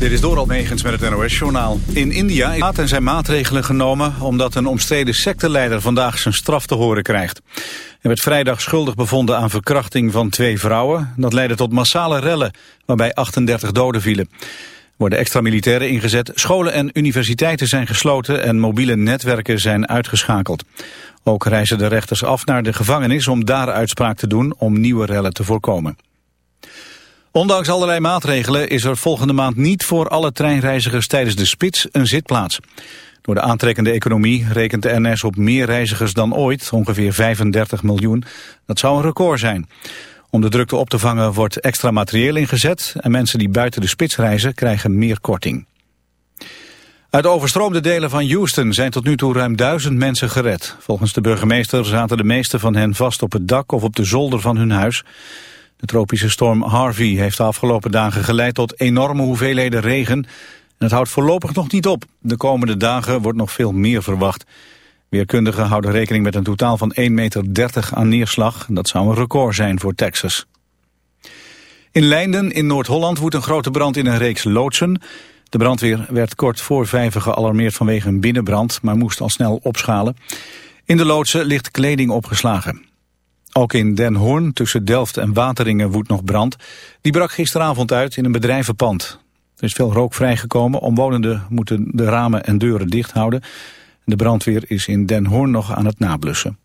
Dit is Doral Megens met het NOS-journaal. In India en zijn maatregelen genomen omdat een omstreden secteleider vandaag zijn straf te horen krijgt. Hij werd vrijdag schuldig bevonden aan verkrachting van twee vrouwen. Dat leidde tot massale rellen, waarbij 38 doden vielen. Er worden extra militairen ingezet, scholen en universiteiten zijn gesloten en mobiele netwerken zijn uitgeschakeld. Ook reizen de rechters af naar de gevangenis om daar uitspraak te doen om nieuwe rellen te voorkomen. Ondanks allerlei maatregelen is er volgende maand niet voor alle treinreizigers tijdens de spits een zitplaats. Door de aantrekkende economie rekent de NS op meer reizigers dan ooit, ongeveer 35 miljoen. Dat zou een record zijn. Om de drukte op te vangen wordt extra materieel ingezet en mensen die buiten de spits reizen krijgen meer korting. Uit de overstroomde delen van Houston zijn tot nu toe ruim duizend mensen gered. Volgens de burgemeester zaten de meeste van hen vast op het dak of op de zolder van hun huis. De tropische storm Harvey heeft de afgelopen dagen geleid tot enorme hoeveelheden regen. En het houdt voorlopig nog niet op. De komende dagen wordt nog veel meer verwacht. Weerkundigen houden rekening met een totaal van 1,30 meter aan neerslag. Dat zou een record zijn voor Texas. In Leinden in Noord-Holland woedt een grote brand in een reeks loodsen. De brandweer werd kort voor vijven gealarmeerd vanwege een binnenbrand... maar moest al snel opschalen. In de loodsen ligt kleding opgeslagen. Ook in Den Hoorn tussen Delft en Wateringen woedt nog brand. Die brak gisteravond uit in een bedrijvenpand. Er is veel rook vrijgekomen. Omwonenden moeten de ramen en deuren dicht houden. De brandweer is in Den Hoorn nog aan het nablussen.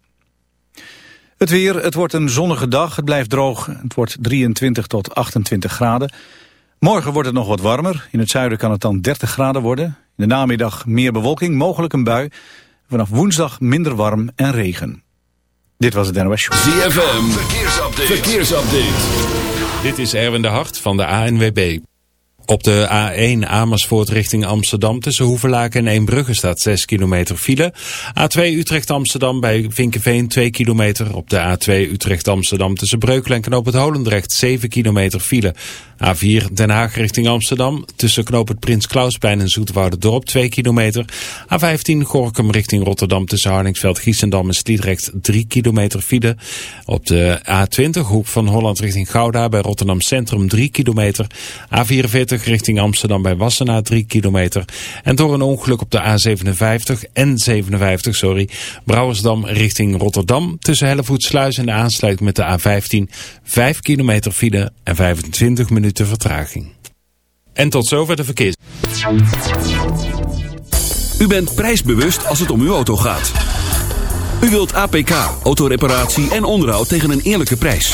Het weer, het wordt een zonnige dag, het blijft droog. Het wordt 23 tot 28 graden. Morgen wordt het nog wat warmer. In het zuiden kan het dan 30 graden worden. In de namiddag meer bewolking, mogelijk een bui. Vanaf woensdag minder warm en regen. Dit was het NOS Show. ZFM, verkeersupdate. verkeersupdate. Dit is Erwin de Hart van de ANWB. Op de A1 Amersfoort richting Amsterdam tussen Hoevelaken en Eembrugge staat 6 kilometer file. A2 Utrecht-Amsterdam bij Vinkenveen 2 kilometer. Op de A2 Utrecht-Amsterdam tussen Breukelen en Knoop het Holendrecht 7 kilometer file. A4 Den Haag richting Amsterdam tussen Knoop het Prins Klausplein en Dorp 2 kilometer. A15 Gorkum richting Rotterdam tussen Harningsveld, Giessendam en Sliedrecht 3 kilometer file. Op de A20 Hoek van Holland richting Gouda bij Rotterdam Centrum 3 kilometer. A44 richting Amsterdam bij Wassenaar 3 kilometer. En door een ongeluk op de A57 en 57, sorry, Brouwersdam richting Rotterdam tussen Hellevoetsluis en de aansluiting met de A15 5 kilometer file en 25 minuten vertraging. En tot zover de verkeers. U bent prijsbewust als het om uw auto gaat. U wilt APK, autoreparatie en onderhoud tegen een eerlijke prijs.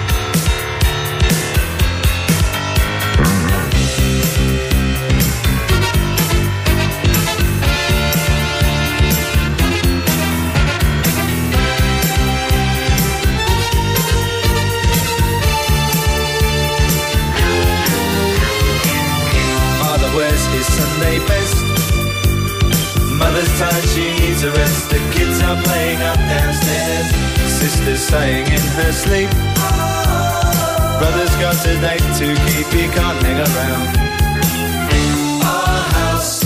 A. The kids are playing up downstairs. Sister's saying in her sleep. Brother's got a date to keep, he can't hang around. Our house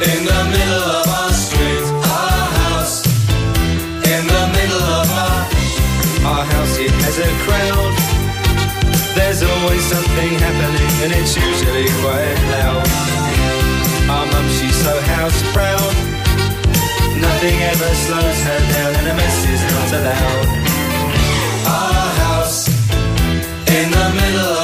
in the middle of our street. Our house in the middle of our our house. It has a crowd. There's always something happening, and it's usually quite loud. Our mum, she's so house proud. Nothing ever slows her down and a mess is not allowed. Our house in the middle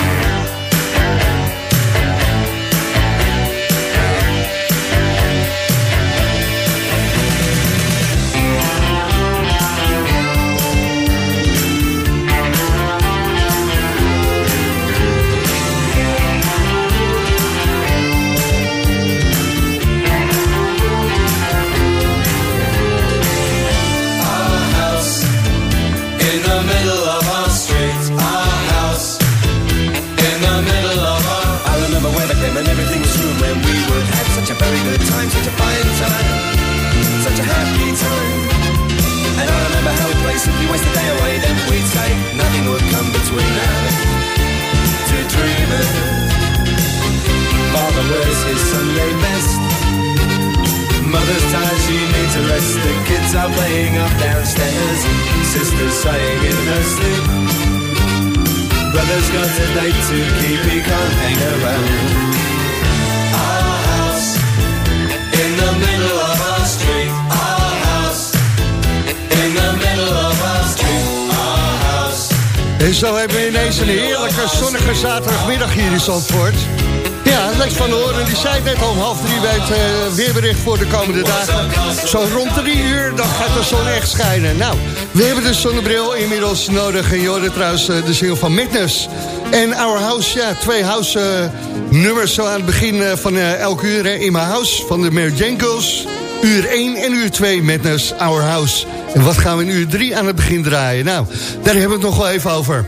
Weerbericht voor de komende dagen. Zo rond drie uur, dan gaat de zon echt schijnen. Nou, we hebben de zonnebril inmiddels nodig. En hoorde trouwens eh, de single van Magnus. En Our House, ja, twee house eh, nummers zo aan het begin eh, van elk uur. Hè, in mijn house van de Mary Jane Girls. Uur 1 en uur 2 Madness, Our House. En wat gaan we in uur 3 aan het begin draaien? Nou, daar hebben we het nog wel even over.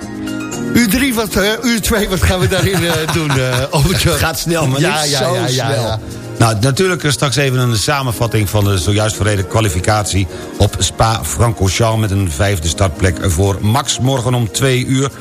Uur 3, wat, uur 2, wat gaan we daarin doen? Het gaat snel, maar ja, niet ja, zo ja, ja, snel. ja. Nou, natuurlijk eh, straks even een samenvatting van de zojuist verreden kwalificatie op Spa-Francorchamps met een vijfde startplek voor Max morgen om twee uur.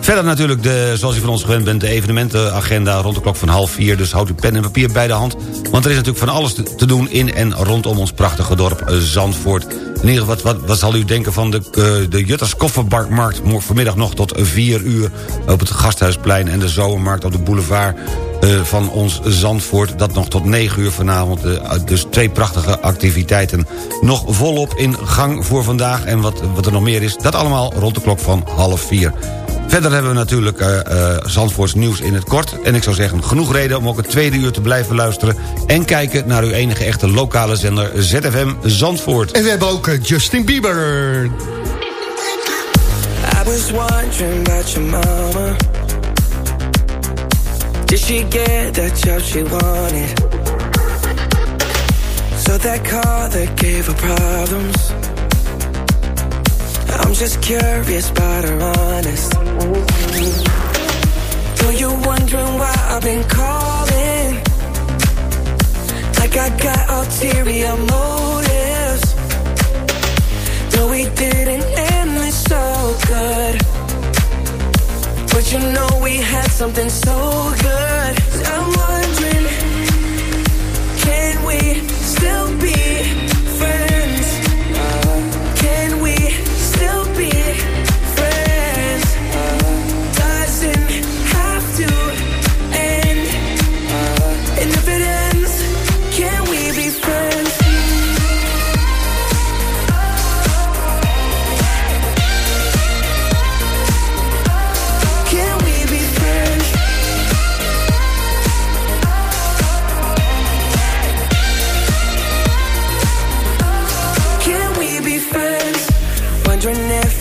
Verder natuurlijk, de, zoals u van ons gewend bent, de evenementenagenda rond de klok van half vier. Dus houd uw pen en papier bij de hand. Want er is natuurlijk van alles te, te doen in en rondom ons prachtige dorp eh, Zandvoort. In wat, wat, wat zal u denken van de, eh, de Jutters Koffermarkt... vanmiddag nog tot vier uur op het Gasthuisplein... en de Zomermarkt op de boulevard eh, van ons Zandvoort. Dat nog tot 9 uur vanavond. eh, dus twee prachtige activiteiten nog volop in gang voor vandaag. En wat, wat er nog meer is, dat allemaal rond de klok van half vier. Verder hebben we natuurlijk eh eh, Zandvoorts nieuws in het kort. En ik zou zeggen, genoeg reden om ook het tweede uur te blijven luisteren... en kijken naar uw enige echte lokale zender ZFM Zandvoort. En we hebben ook eh, Justin Bieber. I was wondering about your mama. Did she get that job she wanted? So that car that gave her problems. I'm just curious about her honest. Though you're wondering why I've been calling. Like I got ulterior motives. Though we didn't end this so good. But you know we had something so good. I'm wondering, can we still be friends?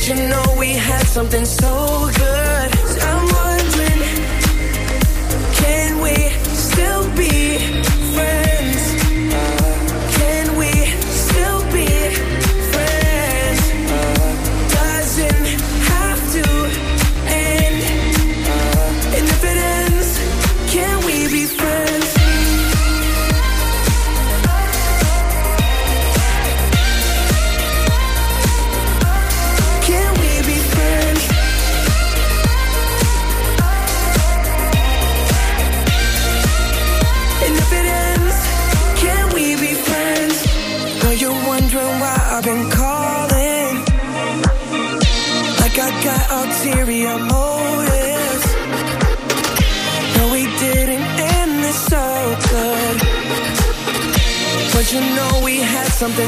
But you know we had something so good.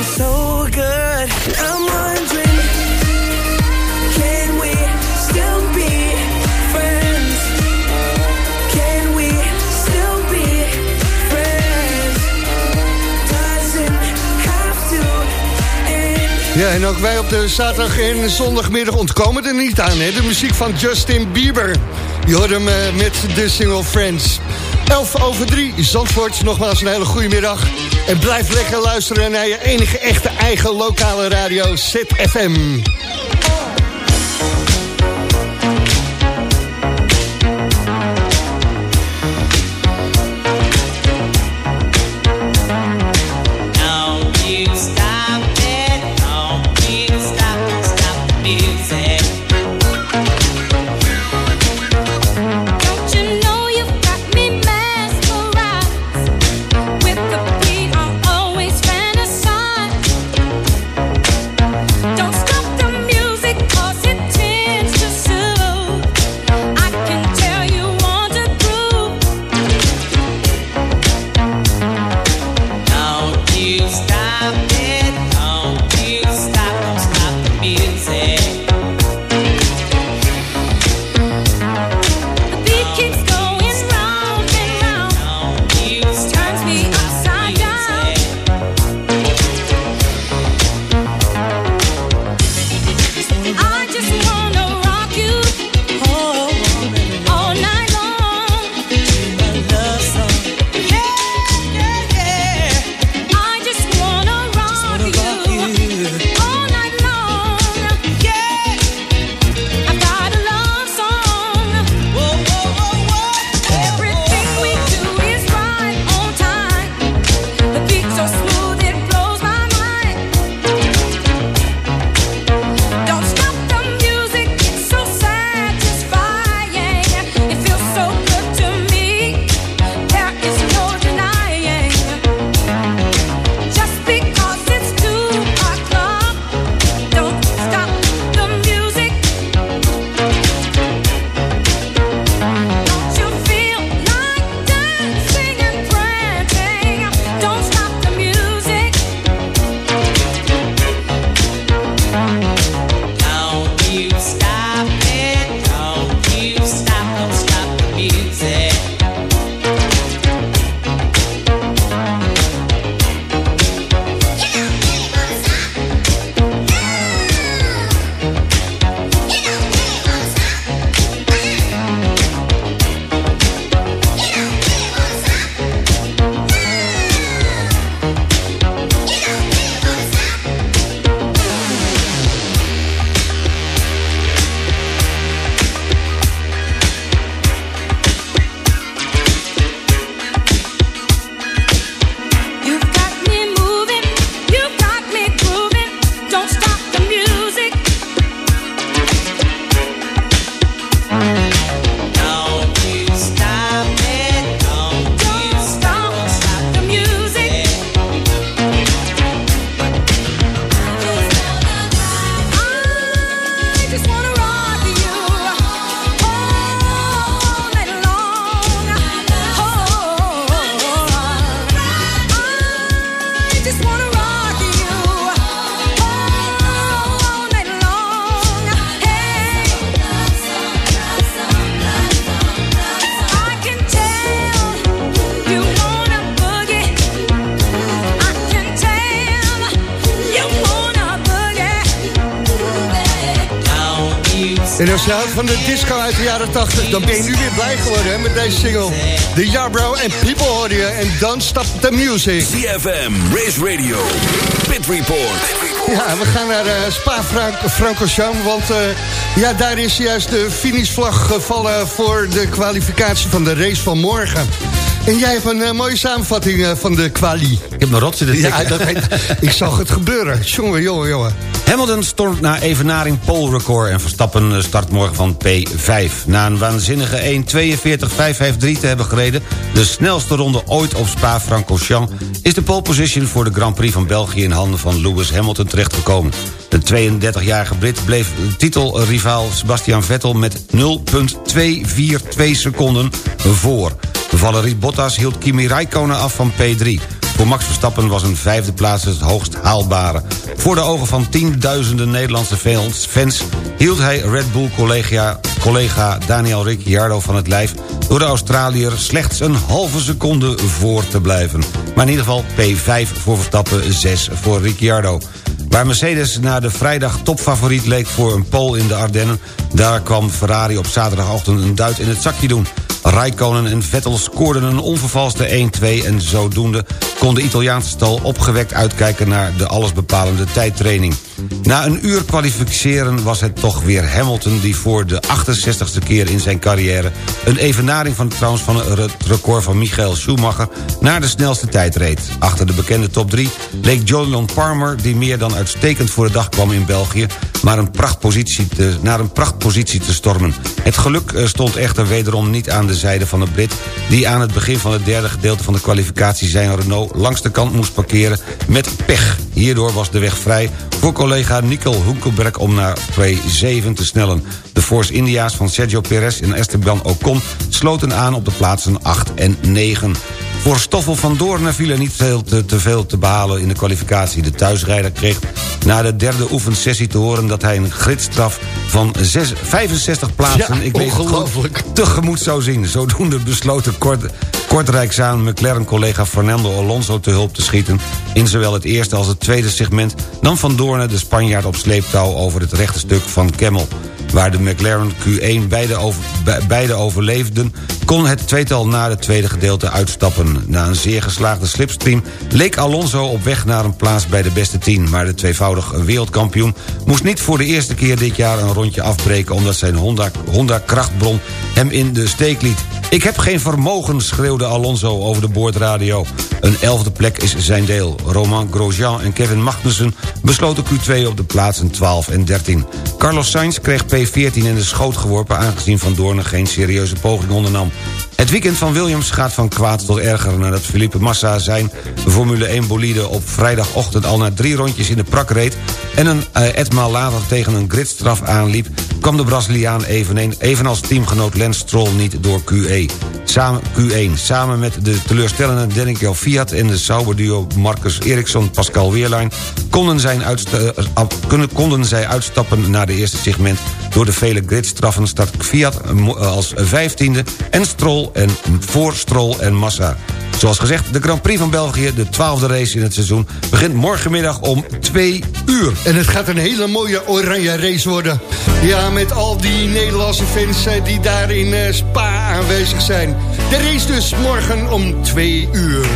So good. I'm wondering, can we still be friends? Can we still be friends? Have to end. Ja, en ook wij op de zaterdag en zondagmiddag ontkomen er niet aan. Hè? De muziek van Justin Bieber. Je hoort eh, met de single Friends. 11 over 3, Zandvoort. Nogmaals een hele goede middag. En blijf lekker luisteren naar je enige echte eigen lokale radio, ZFM. En als je houdt van de disco uit de jaren 80, dan ben je nu weer blij geworden hè, met deze single. De Yarbrough en People hoor je en Don't Stop the Music. CFM, Race Radio, Pit Report. Ja, we gaan naar uh, Spa-Francorchamps, want uh, ja, daar is juist de finishvlag gevallen voor de kwalificatie van de race van morgen. En jij hebt een uh, mooie samenvatting uh, van de kwali. Ik heb mijn rot zitten Ja, dat weet, ik zag het gebeuren. Jongen, jongen, jongen. Hamilton stond na evenaring pole record en Verstappen eh, start morgen van P5. Na een waanzinnige 1.42.553 te hebben gereden... de snelste ronde ooit op Spa-Francorchamps... is de pole position voor de Grand Prix van België... in handen van Lewis Hamilton terechtgekomen. De 32-jarige Brit bleef titelrivaal Sebastian Vettel... met 0,242 seconden voor. Valerie Bottas hield Kimi Räikkönen af van P3. Voor Max Verstappen was een vijfde plaats het hoogst haalbare. Voor de ogen van tienduizenden Nederlandse fans... hield hij Red Bull collega, collega Daniel Ricciardo van het lijf... door de Australiër slechts een halve seconde voor te blijven. Maar in ieder geval P5 voor Verstappen, 6 voor Ricciardo. Waar Mercedes na de vrijdag topfavoriet leek voor een pole in de Ardennen... daar kwam Ferrari op zaterdagochtend een duit in het zakje doen... Raikkonen en Vettel scoorden een onvervalste 1-2... en zodoende kon de Italiaanse stal opgewekt uitkijken... naar de allesbepalende tijdtraining. Na een uur kwalificeren was het toch weer Hamilton... die voor de 68ste keer in zijn carrière... een evenaring van trouwens van het record van Michael Schumacher... naar de snelste tijd reed. Achter de bekende top 3 leek Julian Palmer... die meer dan uitstekend voor de dag kwam in België... maar een prachtpositie te, naar een prachtpositie te stormen. Het geluk eh, stond echter wederom niet aan de zijde van de Brit... die aan het begin van het derde gedeelte van de kwalificatie... zijn Renault langs de kant moest parkeren met pech. Hierdoor was de weg vrij voor collega Nico Hulkenberg om naar P7 te snellen. De Force India's van Sergio Perez en Esteban Ocon sloten aan op de plaatsen 8 en 9. Voor Stoffel van Doorn viel er niet veel te, te, veel te behalen in de kwalificatie. De thuisrijder kreeg na de derde oefensessie te horen... dat hij een gridstraf van 6, 65 plaatsen... Ja, ik weet het ongelooflijk. tegemoet zou zien. Zodoende besloten kort, Kortrijk samen McLaren-collega Fernando Alonso te hulp te schieten. In zowel het eerste als het tweede segment nam Van Doorn de Spanjaard op sleeptouw over het rechte stuk van Kemmel. Waar de McLaren Q1 beide, over, be- beide overleefden... kon het tweetal na het tweede gedeelte uitstappen. Na een zeer geslaagde slipstream leek Alonso op weg naar een plaats bij de beste 10... maar de tweevoudig wereldkampioen moest niet voor de eerste keer dit jaar een rondje afbreken... omdat zijn Honda, Honda krachtbron hem in de steek liet. Ik heb geen vermogen, schreeuwde Alonso over de boordradio. Een elfde plek is zijn deel. Romain Grosjean en Kevin Magnussen besloten Q2 op de plaatsen 12 en 13. Carlos Sainz kreeg P14 in de schoot geworpen... aangezien Van Doorn geen serieuze poging ondernam. Het weekend van Williams gaat van kwaad tot erger... nadat Felipe Massa zijn Formule 1-bolide op vrijdagochtend... al na drie rondjes in de prak reed... en een etmaal later tegen een gridstraf aanliep... kwam de Braziliaan eveneen, evenals teamgenoot Lance Stroll niet door QE. Samen, Q1. Samen met de teleurstellende Danica Fiat... en de Sauber-duo Marcus Ericsson Pascal Weerlein... Konden, kunnen- konden zij uitstappen naar de eerste segment... door de vele gridstraffen start Fiat uh, als vijftiende... en Stroll en voor Stroll en Massa. Zoals gezegd, de Grand Prix van België, de twaalfde race in het seizoen... begint morgenmiddag om twee uur. En het gaat een hele mooie oranje race worden. Ja, met al die Nederlandse fans eh, die daar in eh, Spa aanwezig zijn. De race dus morgen om twee uur.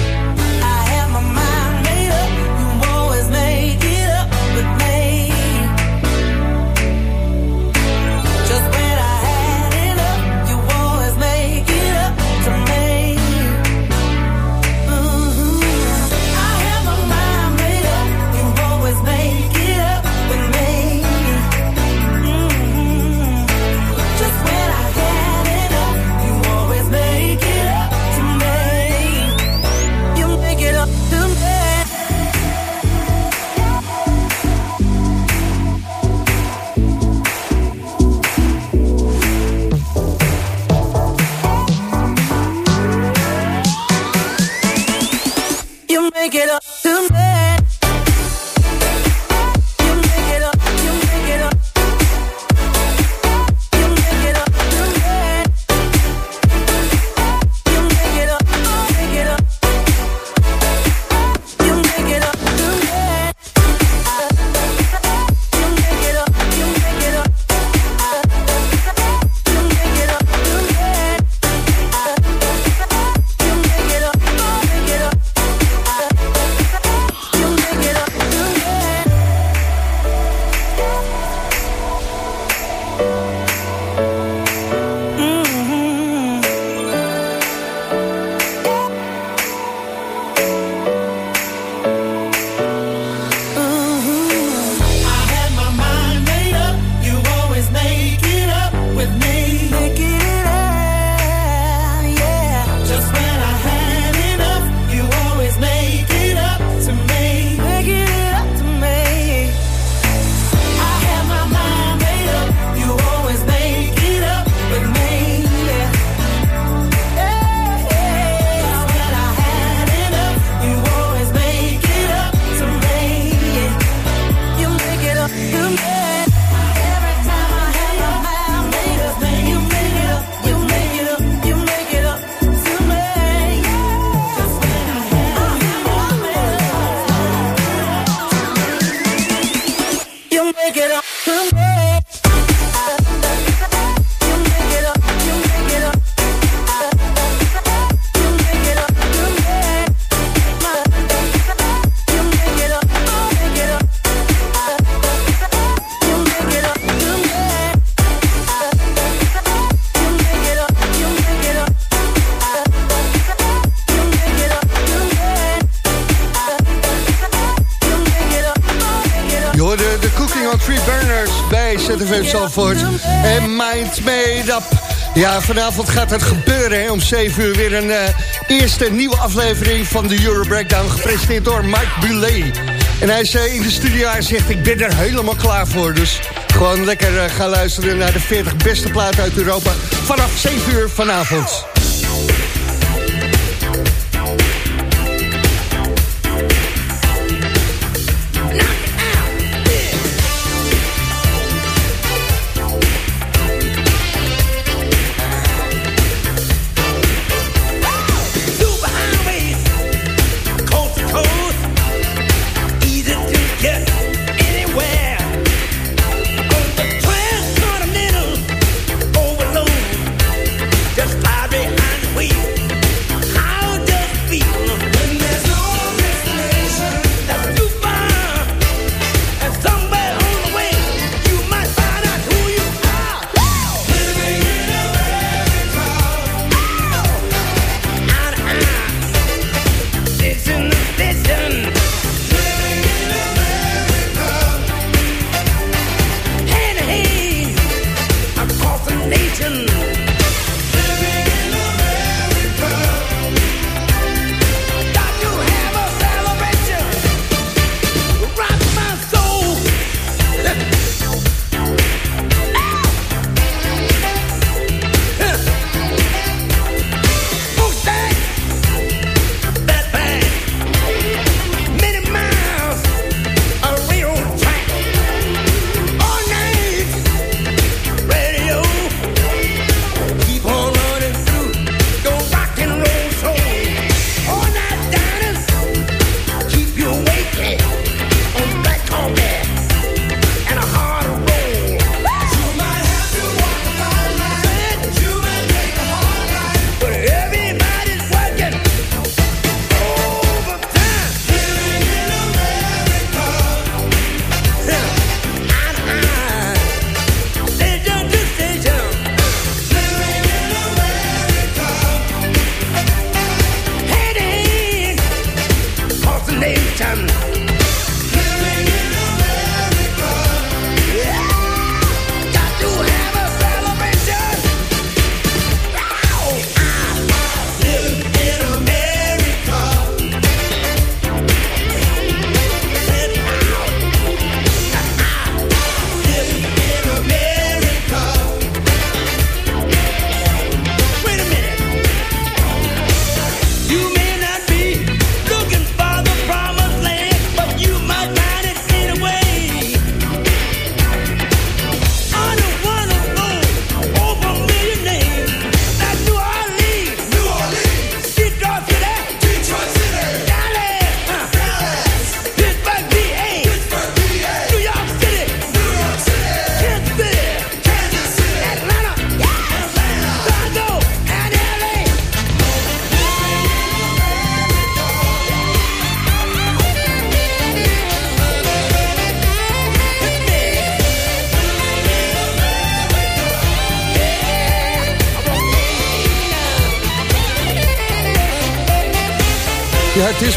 Ja, vanavond gaat het gebeuren. Hè. Om 7 uur weer een eh, eerste nieuwe aflevering van de Euro Breakdown. Gepresenteerd door Mike Bulet. En hij zei in de studio, hij zegt ik ben er helemaal klaar voor. Dus gewoon lekker eh, gaan luisteren naar de 40 beste platen uit Europa. Vanaf 7 uur vanavond.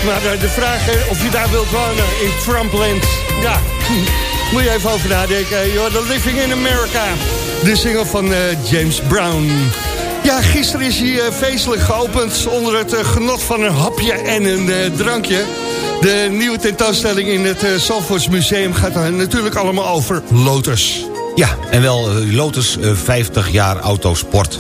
Maar eh, de vraag hè, of je daar wilt wonen in Trumpland. Ja, moet je even over nadenken. You're the living in America. De single van eh, James Brown. Ja, gisteren is hij eh, feestelijk geopend onder het eh, genot van een hapje en een eh, drankje. De nieuwe tentoonstelling in het Zalvoorts Museum gaat natuurlijk allemaal over Lotus. Ja, en wel eh, Lotus eh, 50 jaar autosport.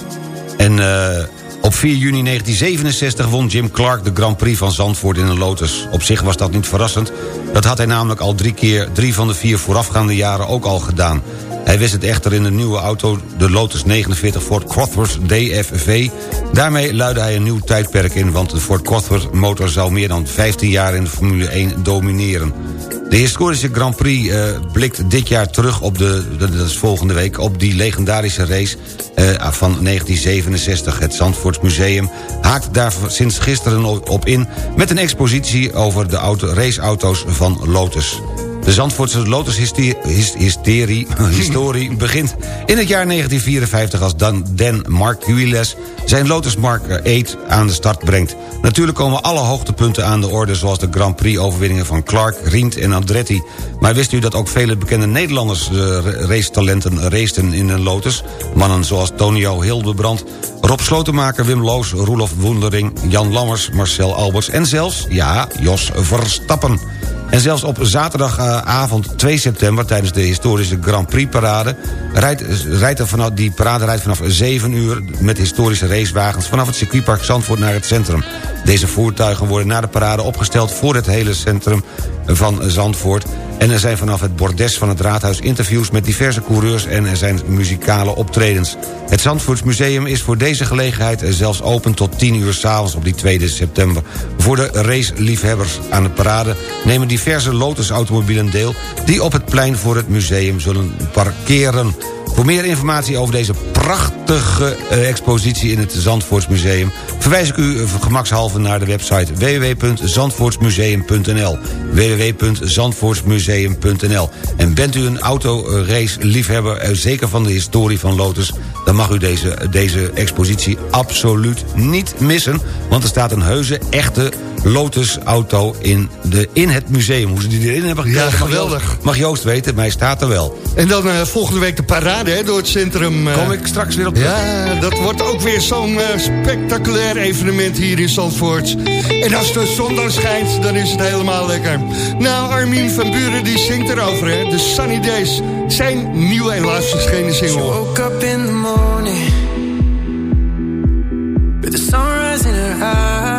En eh, op 4 juni 1967 won Jim Clark de Grand Prix van Zandvoort in een Lotus. Op zich was dat niet verrassend. Dat had hij namelijk al drie keer drie van de vier voorafgaande jaren ook al gedaan. Hij wist het echter in de nieuwe auto, de Lotus 49 Ford Cosworth DFV. Daarmee luidde hij een nieuw tijdperk in... want de Ford Cosworth motor zou meer dan 15 jaar in de Formule 1 domineren. De historische Grand Prix eh, blikt dit jaar terug op de, dat is volgende week... op die legendarische race eh, van 1967. Het Zandvoortsmuseum haakt daar sinds gisteren op in... met een expositie over de auto, raceauto's van Lotus. De Zandvoortse Lotus-historie historie begint in het jaar 1954... als Dan, Dan Margulies zijn Lotus Mark 8 aan de start brengt. Natuurlijk komen alle hoogtepunten aan de orde... zoals de Grand Prix-overwinningen van Clark, Rient en Andretti. Maar wist u dat ook vele bekende Nederlanders... de racetalenten raceten in een Lotus? Mannen zoals Tonio Hildebrand, Rob Slotenmaker, Wim Loos... Roelof Woendering, Jan Lammers, Marcel Alberts... en zelfs, ja, Jos Verstappen... En zelfs op zaterdagavond 2 september... tijdens de historische Grand Prix-parade... Rijdt, rijdt er vanaf, die parade rijdt vanaf 7 uur... met historische racewagens vanaf het circuitpark Zandvoort naar het centrum. Deze voertuigen worden na de parade opgesteld... voor het hele centrum van Zandvoort... En er zijn vanaf het bordes van het raadhuis interviews met diverse coureurs... en er zijn muzikale optredens. Het Zandvoortsmuseum is voor deze gelegenheid zelfs open tot 10 uur s'avonds op die 2 september. Voor de raceliefhebbers aan de parade nemen diverse Lotus-automobielen deel... die op het plein voor het museum zullen parkeren. Voor meer informatie over deze prachtige eh, expositie in het Zandvoortsmuseum... verwijs ik u eh, gemakshalve naar de website www.zandvoortsmuseum.nl www.zandvoortsmuseum.nl En bent u een autorace-liefhebber, eh, zeker van de historie van Lotus... dan mag u deze, deze expositie absoluut niet missen... want er staat een heuse, echte Lotus-auto in, de, in het museum. Hoe ze die erin hebben gekregen, Ja, mag geweldig. Joost- mag Joost weten, hij staat er wel. En dan eh, volgende week de parade hè, door het centrum. eh. Kom ik straks weer op terug. Ja, dat wordt ook weer zo'n eh, spectaculair evenement hier in Zandvoort. En als de zon dan schijnt, dan is het helemaal lekker. Nou, Armin van Buren die zingt erover, hè. De Sunny Days. Zijn nieuwe en laatst verschenen She single. woke up in the morning with the sunrise in her eyes.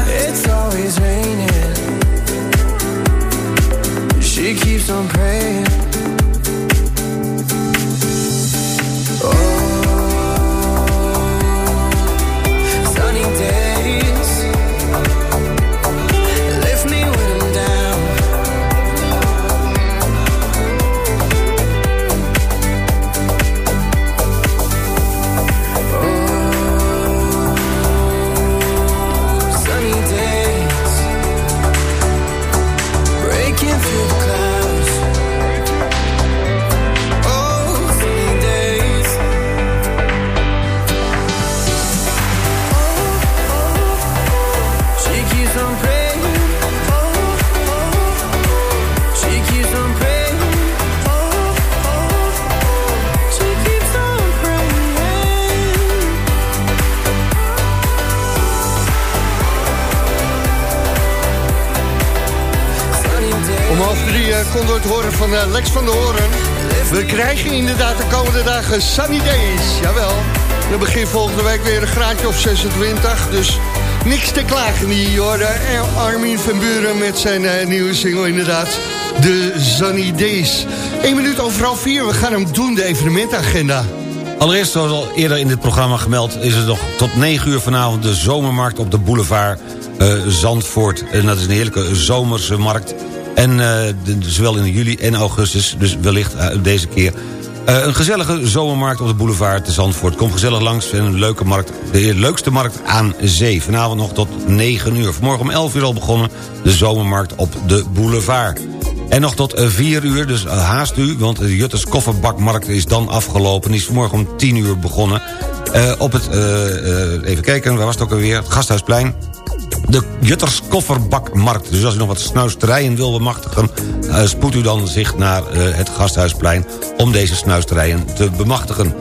Keeps on praying. Eh, Lex van der Hoorn. We krijgen inderdaad de komende dagen sunny days, jawel. Dan begin volgende week weer een graadje of 26, dus niks te klagen hier, hoor. En Armin van Buren met zijn eh, nieuwe single inderdaad, de sunny days. 1 minuut overal 4, we gaan hem doen, de evenementagenda. Allereerst, zoals al eerder in dit programma gemeld... is er nog tot 9 uur vanavond de zomermarkt op de boulevard eh, Zandvoort. En dat is een heerlijke zomerse markt. En eh, zowel in juli en augustus, dus wellicht eh, deze keer... eh, een gezellige zomermarkt op de boulevard te Zandvoort. Kom gezellig langs en een leuke markt. De leukste markt aan zee. Vanavond nog tot 9 uur. Vanmorgen om 11 uur al begonnen. De zomermarkt op de boulevard. En nog tot 4 uur, dus haast u, want de Jutters Kofferbakmarkt is dan afgelopen. Die is vanmorgen om 10 uur begonnen. Op het, even kijken, waar was het ook alweer? Het Gasthuisplein. De Jutters Kofferbakmarkt. Dus als u nog wat snuisterijen wil bemachtigen... eh, spoedt u dan zich naar eh, het Gasthuisplein... om deze snuisterijen te bemachtigen.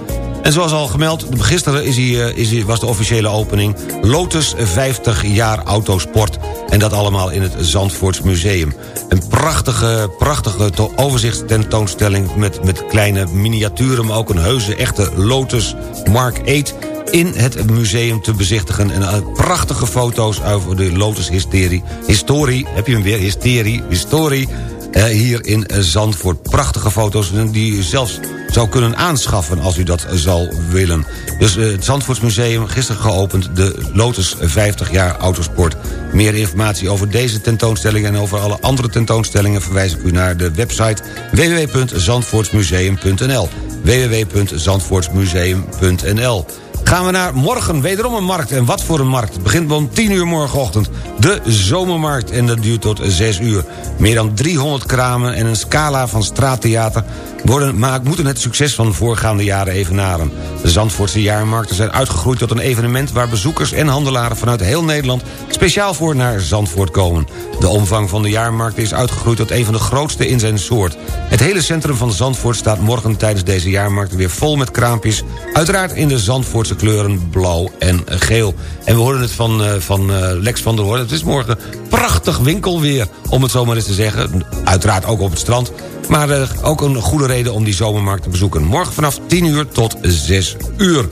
En zoals al gemeld, gisteren is eh, is was de officiële opening... Lotus 50 jaar autosport. En dat allemaal in het Zandvoorts Museum. Een prachtige, prachtige to- overzichtstentoonstelling... Met, met kleine miniaturen, maar ook een heuse echte Lotus Mark 8 in het museum te bezichtigen. En eh, prachtige foto's over de Lotus Hysterie. Historie, heb je hem weer? Hysterie, historie. eh, hier in eh, Zandvoort. Prachtige foto's die u zelfs zou kunnen aanschaffen als u dat zal willen. Dus eh, het Zandvoortsmuseum, gisteren geopend... de Lotus 50 jaar autosport. Meer informatie over deze tentoonstelling... en over alle andere tentoonstellingen verwijs ik u naar de website... www.zandvoortsmuseum.nl www.zandvoortsmuseum.nl Gaan we naar morgen, wederom een markt. En wat voor een markt? Het begint om 10 uur morgenochtend. De zomermarkt en dat duurt tot 6 uur. Meer dan 300 kramen en een scala van straattheater... Worden, maar moeten het succes van voorgaande jaren evenaren. De Zandvoortse jaarmarkten zijn uitgegroeid tot een evenement... waar bezoekers en handelaren vanuit heel Nederland... speciaal voor naar Zandvoort komen. De omvang van de jaarmarkt is uitgegroeid tot een van de grootste in zijn soort. Het hele centrum van Zandvoort staat morgen tijdens deze jaarmarkt... weer vol met kraampjes, uiteraard in de Zandvoortse kleuren blauw en geel. En we horen het van, eh, van eh, Lex van der Hoorn. Het is morgen prachtig winkelweer, om het zo maar eens te zeggen. Uiteraard ook op het strand. Maar eh, ook een goede reden om die zomermarkt te bezoeken. Morgen vanaf 10 uur tot 6 uur.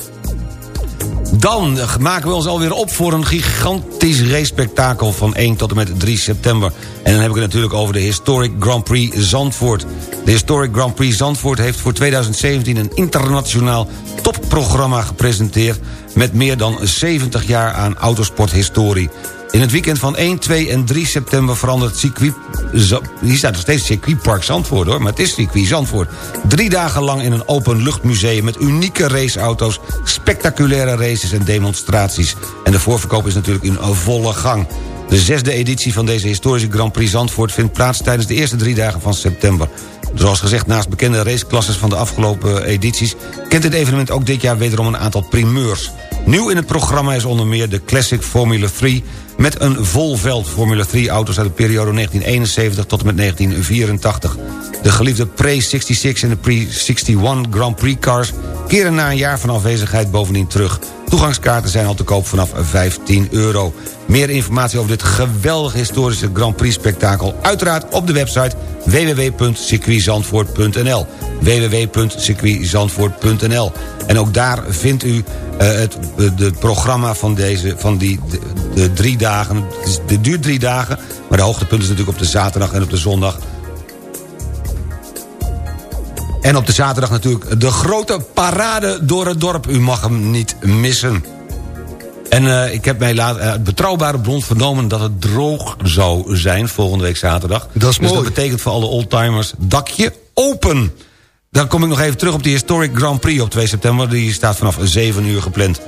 Dan eh, maken we ons alweer op voor een gigantisch race-spektakel... van 1 tot en met 3 september. En dan heb ik het natuurlijk over de Historic Grand Prix Zandvoort. De Historic Grand Prix Zandvoort heeft voor 2017... een internationaal topprogramma gepresenteerd... met meer dan 70 jaar aan autosporthistorie. In het weekend van 1, 2 en 3 september verandert circuit... Hier staat nog steeds circuitpark Zandvoort hoor, maar het is circuit Zandvoort. Drie dagen lang in een openluchtmuseum met unieke raceauto's... spectaculaire races en demonstraties. En de voorverkoop is natuurlijk in volle gang. De zesde editie van deze historische Grand Prix Zandvoort... vindt plaats tijdens de eerste drie dagen van september. Zoals gezegd, naast bekende raceklasses van de afgelopen edities... kent dit evenement ook dit jaar wederom een aantal primeurs. Nieuw in het programma is onder meer de Classic Formula 3... met een vol veld Formula 3 auto's uit de periode 1971 tot en met 1984. De geliefde Pre-66 en de Pre-61 Grand Prix cars... keren na een jaar van afwezigheid bovendien terug. Toegangskaarten zijn al te koop vanaf 15 euro. Meer informatie over dit geweldige historische Grand Prix spektakel... uiteraard op de website www.circuitzandvoort.nl www.circuitzandvoort.nl En ook daar vindt u eh, het de programma van, deze, van die de, de drie dagen. Is- Het duurt drie dagen, maar de hoogtepunt is natuurlijk op de zaterdag en op de zondag. En op de zaterdag natuurlijk de grote parade door het dorp. U mag hem niet missen. En eh, ik heb mij laat, uit betrouwbare bron vernomen dat het droog zou zijn volgende week zaterdag. Dat is dus mooi. dat betekent voor alle oldtimers dakje open. Dan kom ik nog even terug op die Historic Grand Prix op 2 september. Die staat vanaf 7 uur gepland.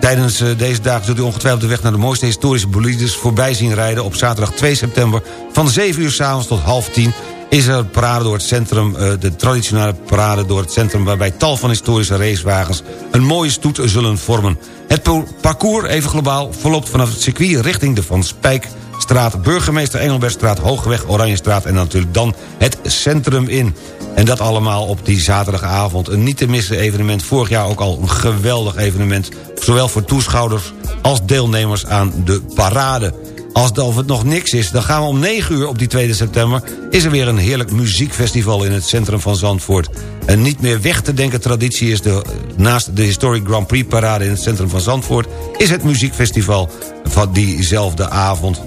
Tijdens eh, deze dagen zult u ongetwijfeld de weg naar de mooiste historische bolides voorbij zien rijden. Op zaterdag 2 september van 7 uur s'avonds tot half 10 is er een parade door het centrum, eh, de traditionele parade door het centrum... waarbij tal van historische racewagens een mooie stoet zullen vormen. Het parcours, even globaal, verloopt vanaf het circuit richting de Van Spijkstraat... Burgemeester Engelbertstraat, Hoogweg, Oranjestraat... en natuurlijk dan het centrum in. En dat allemaal op die zaterdagavond. Een niet te missen evenement. Vorig jaar ook al een geweldig evenement. Zowel voor toeschouwers als deelnemers aan de parade. Als of het nog niks is, dan gaan we om 9 uur op die 2 september... is er weer een heerlijk muziekfestival in het centrum van Zandvoort. Een niet meer weg te denken traditie is de, naast de Historic Grand Prix parade in het centrum van Zandvoort... is het muziekfestival van diezelfde avond.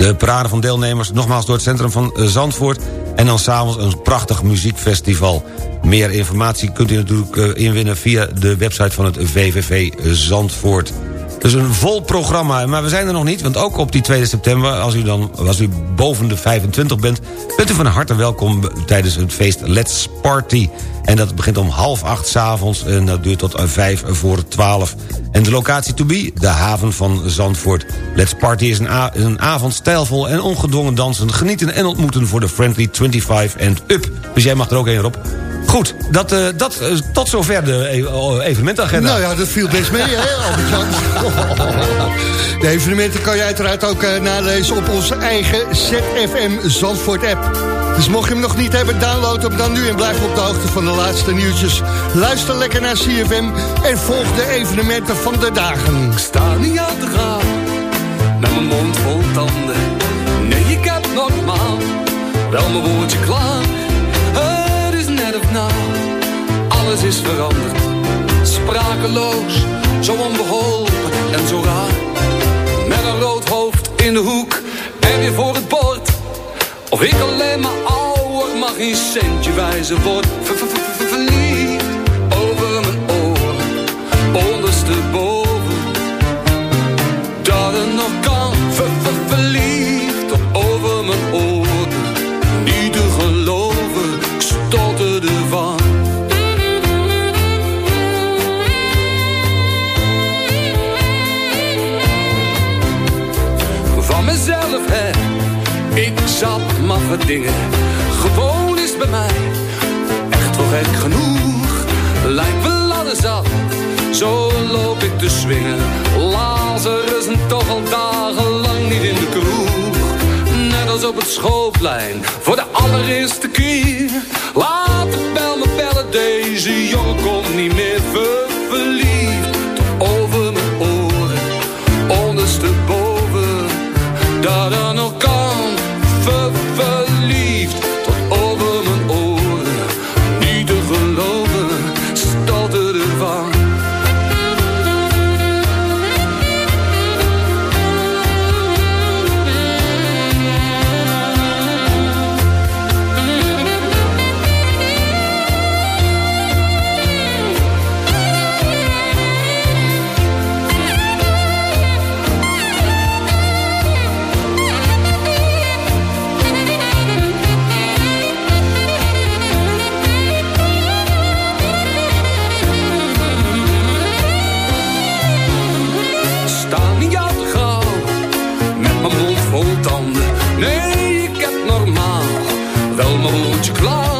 De parade van deelnemers nogmaals door het centrum van eh, Zandvoort... en dan s'avonds een prachtig muziekfestival. Meer informatie kunt u natuurlijk eh, inwinnen via de website van het VVV Zandvoort. Dus een vol programma, maar we zijn er nog niet... want ook op die 2 september, als u, dan, als u boven de 25 bent... bent u van harte welkom tijdens het feest Let's Party. En dat begint om half acht s'avonds en dat duurt tot vijf voor twaalf. En de locatie to be, de haven van Zandvoort. Let's Party is een, een avond stijlvol en ongedwongen dansen... genieten en ontmoeten voor de Friendly 25 and Up. Dus jij mag er ook een op. Goed, dat, eh, dat, eh, tot zover de e- evenementagenda. Nou ja, dat viel best mee, hè, Albert-Jan? De evenementen kan je uiteraard ook eh, nalezen op onze eigen ZFM Zandvoort app. Dus mocht je hem nog niet hebben, download hem dan nu en blijf op de hoogte van de laatste nieuwtjes. Luister lekker naar CFM en volg de evenementen van de dagen. Ik sta niet aan te gaan, met mijn mond vol tanden. Nee, ik heb normaal, wel mijn woordje klaar. Het is net of nou, alles is veranderd. Sprakeloos, zo onbeholpen en zo raar. Met een rood hoofd in de hoek en weer voor het bord. Of ik alleen maar ouder mag geen centje wijzen word. Ver- ver- ver- ver- Verliefd over mijn oren, ondersteboven. Dingen. Gewoon is bij mij, echt wel gek genoeg. Lijkt wel alles zat, zo loop ik te swingen. Lazarus en toch al dagenlang niet in de kroeg. Net als op het schoolplein, voor de allereerste keer. Laat de bel me bellen, deze jongen komt niet meer ver wel mijn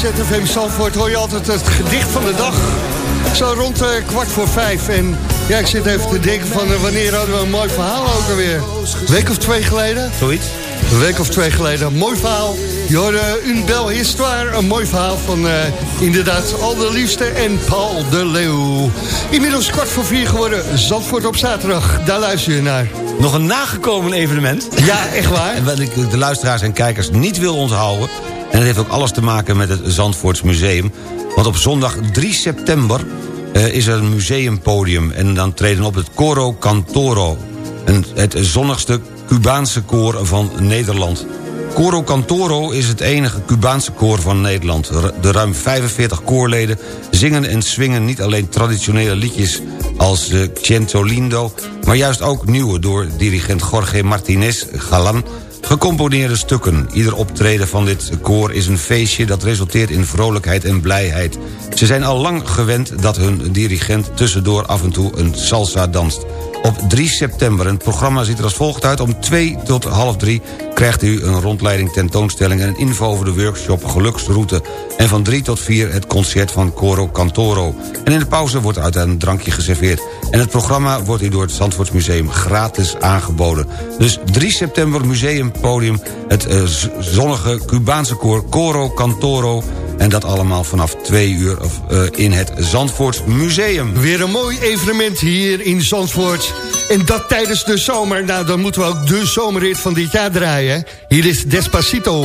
ZFM Zandvoort hoor je altijd het gedicht van de dag. Zo rond eh, kwart voor vijf. En ja, ik zit even te denken van eh, wanneer hadden we een mooi verhaal ook alweer. Een week of twee geleden? Zoiets? Een week of twee geleden. Een mooi verhaal. Je hoorde Une Belle Histoire. Een mooi verhaal van eh, inderdaad Al de Liefste en Paul de Leeuw. Inmiddels kwart voor vier geworden. Zandvoort op zaterdag. Daar luister je naar. Nog een nagekomen evenement. Ja, echt waar. En wat ik de luisteraars en kijkers niet wil onthouden... en dat heeft ook alles te maken met het Zandvoorts Museum... want op zondag 3 september eh, is er een museumpodium... en dan treden op het Coro Cantoro... Het zonnigste Cubaanse koor van Nederland. Coro Cantoro is het enige Cubaanse koor van Nederland. De ruim 45 koorleden zingen en swingen niet alleen traditionele liedjes als uh, Ciento Lindo... maar juist ook nieuwe door dirigent Jorge Martinez Galan gecomponeerde stukken. Ieder optreden van dit koor is een feestje dat resulteert in vrolijkheid en blijheid. Ze zijn al lang gewend dat hun dirigent tussendoor af en toe een salsa danst. Op 3 september, het programma ziet er als volgt uit... om 2 tot half 3 krijgt u een rondleiding tentoonstelling... en een info over de workshop Geluksroute. En van 3 tot 4 het concert van Coro Cantoro. En in de pauze wordt uit een drankje geserveerd. En het programma wordt u door het Zandvoortsmuseum gratis aangeboden. Dus 3 september museumpodium, het eh, zonnige Cubaanse koor Coro Cantoro... En dat allemaal vanaf 2 uur eh, in het Zandvoorts Museum. Weer een mooi evenement hier in Zandvoort. En dat tijdens de zomer. Nou, dan moeten we ook de zomerrit van dit jaar draaien. Hier is Despacito.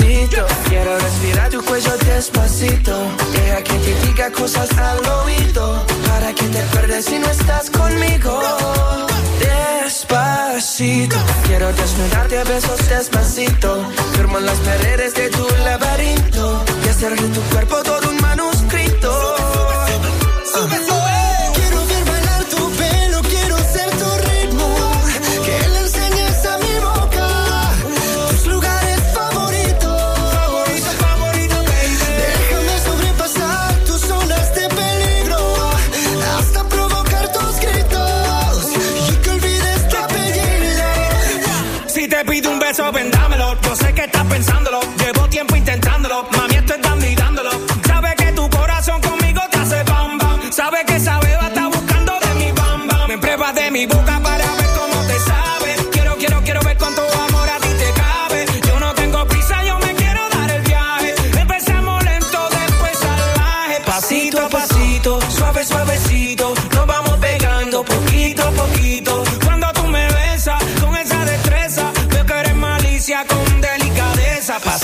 Quiero respirar tu cuello despacito. Deja que te diga cosas al oído. Para que te acuerdes si no estás conmigo. Despacito, quiero desnudarte a besos despacito. Firmo las paredes de tu laberinto. Y hacer de tu cuerpo todo un manuscrito. Quiero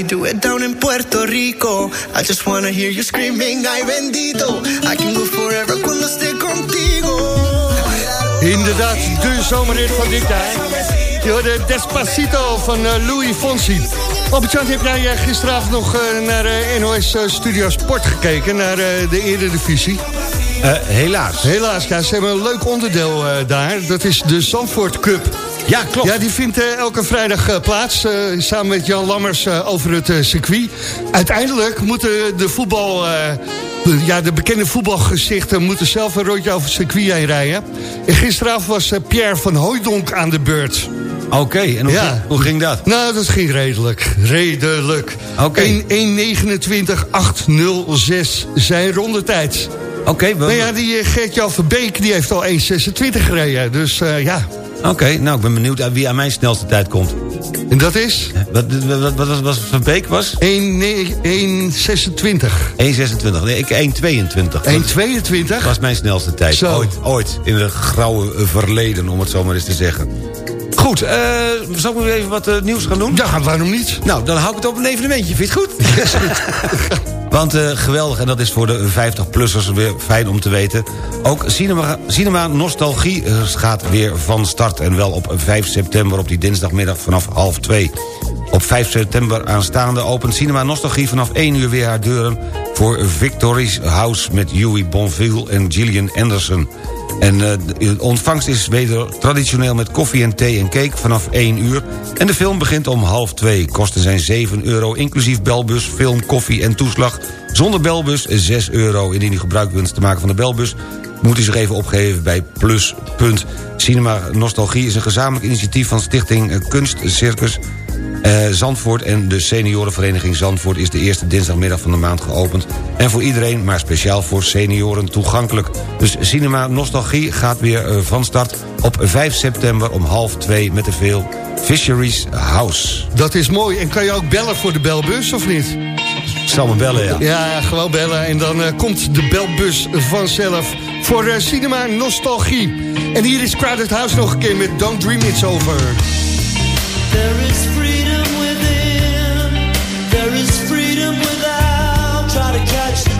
we do it down in Puerto Rico. I just wanna hear you screaming, ay bendito. I can go forever cuando esté contigo. Inderdaad, de zomerrit van dit jaar. Je hoorde Despacito van eh, Louis Fonsi. Albert-Jan, heb jij eh, gisteravond nog eh, naar NOS Studio Sport gekeken? Naar de Eredivisie? helaas. Helaas, ja, ze hebben een leuk onderdeel daar. Dat is de Zandvoort Cup. Ja, klopt. Ja, die vindt eh, elke vrijdag eh, plaats. eh, samen met Jan Lammers over het circuit. Uiteindelijk moeten de voetbal... ja, de bekende voetbalgezichten moeten zelf een rondje over het circuit heen rijden. En gisteravond was Pierre van Hooijdonk aan de beurt. Oké, en hoe, ging, hoe ging dat? Nou, dat ging redelijk. Redelijk. Oké. 1.29.806 zijn rondetijd. Oké, we- Nou ja, die Gert-Jan Verbeek die heeft al 1.26 gereden. Dus ja, Oké, nou, ik ben benieuwd aan wie aan mijn snelste tijd komt. en dat is Wat, wat, wat, wat was Van Beek was? 1.26. 1,26. Nee, ik 1,22. 1.22? was mijn snelste tijd. Zo. Ooit, ooit. In het grauwe verleden, om het zo maar eens te zeggen. Goed, eh zal ik nu even wat eh, nieuws gaan doen? Ja, waarom niet? Nou, dan hou ik het op een evenementje. Vind je het goed? Want eh, geweldig, en dat is voor de 50-plussers weer fijn om te weten. Ook Cinema, Cinema Nostalgie eh, gaat weer van start. En wel op 5 september op die dinsdagmiddag vanaf half 2. Op 5 september aanstaande opent Cinema Nostalgie vanaf 1 uur weer haar deuren... voor Victory's House met Huey Bonville en Gillian Anderson. En eh, de ontvangst is weder traditioneel met koffie en thee en cake vanaf 1 uur. En de film begint om half 2. Kosten zijn 7 euro, inclusief belbus, film, koffie en toeslag. Zonder belbus 6 euro. Indien u gebruik wenst te maken van de belbus... moet u zich even opgeven bij Pluspunt. Cinema Nostalgie is een gezamenlijk initiatief van Stichting eh, Kunstcircus... Eh, Zandvoort en de seniorenvereniging Zandvoort... is de eerste dinsdagmiddag van de maand geopend. En voor iedereen, maar speciaal voor senioren toegankelijk. Dus Cinema Nostalgie gaat weer eh, van start op 5 september om half 2... met de veel Fisheries House. Dat is mooi. En kan je ook bellen voor de belbus, of niet? Ik zal me bellen, ja. Ja, gewoon bellen. En dan eh, komt de belbus vanzelf voor Cinema Nostalgie. En hier is Crowded House nog een keer met Don't Dream It's Over. There is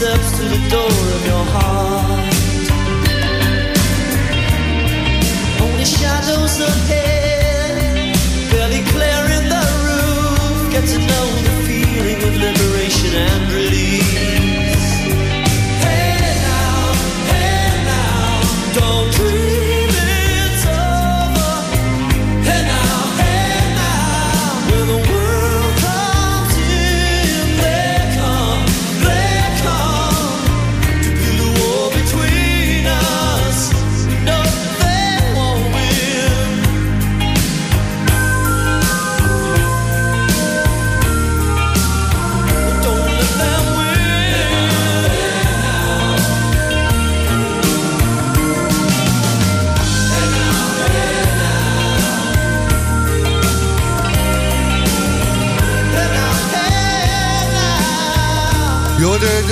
steps to the door of your heart. Only shadows ahead,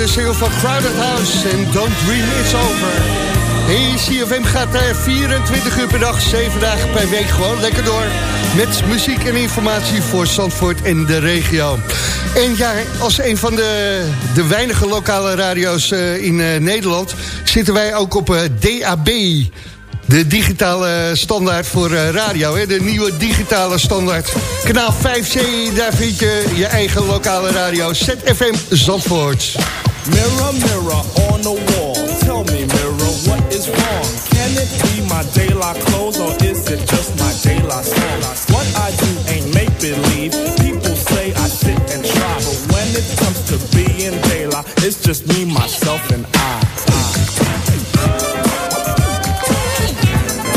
single van Crowded House en Don't Dream It's Over. Hey, CFM gaat er 24 uur per dag, 7 dagen per week gewoon lekker door. Met muziek en informatie voor Zandvoort en de regio. En ja, als een van de, de weinige lokale radio's eh, in eh, Nederland... zitten wij ook op eh, DAB... De digitale standaard voor radio, de nieuwe digitale standaard. Kanaal 5C, daar vind je je eigen lokale radio. ZFM Zandvoort. Mirror, mirror on the wall. Tell me, mirror, what is wrong? Can it be my daylight clothes or is it just my daylight song? What I do ain't make believe. People say I sit and try, but when it comes to being daylight, it's just me, myself, and I.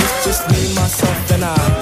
It's just me, myself, and I.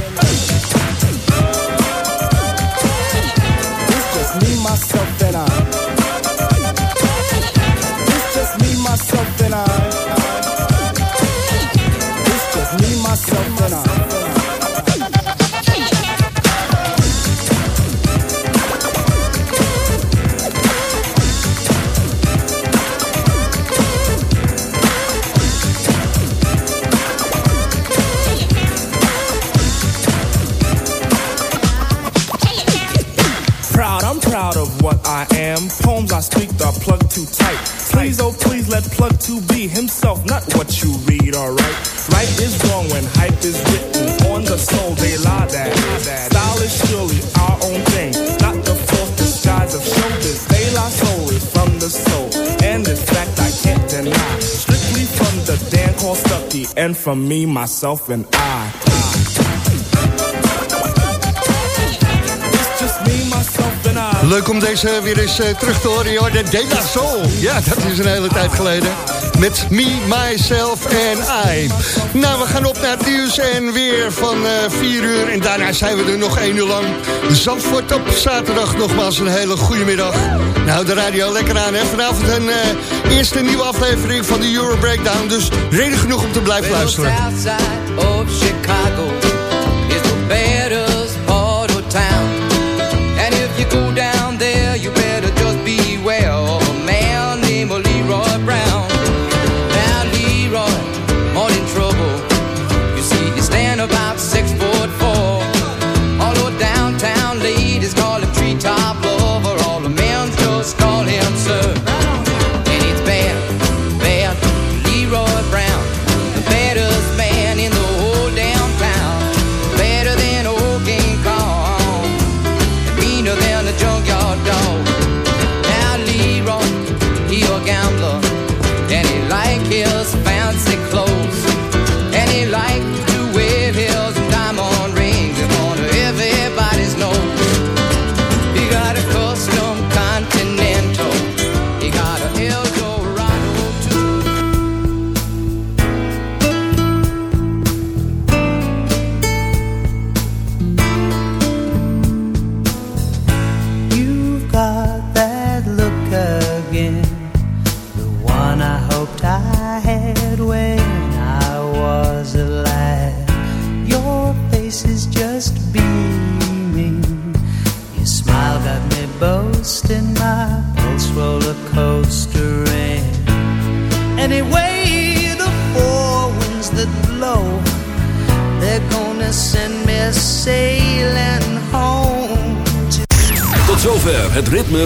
from me, myself, and I. It's just me, myself, and I. Leuk om deze weer eens eh, terug te horen, joh. De Dela zo. Ja, dat is een hele tijd geleden. Met me, myself en I. Nou, we gaan op naar het nieuws en weer van eh, 4 uur. En daarna zijn we er nog 1 uur lang. Zandvoort op zaterdag nogmaals een hele goede middag. Nou, de radio lekker aan, hè. Vanavond een... Eh, Eerste nieuwe aflevering van de Euro Breakdown. Dus reden genoeg om te blijven luisteren.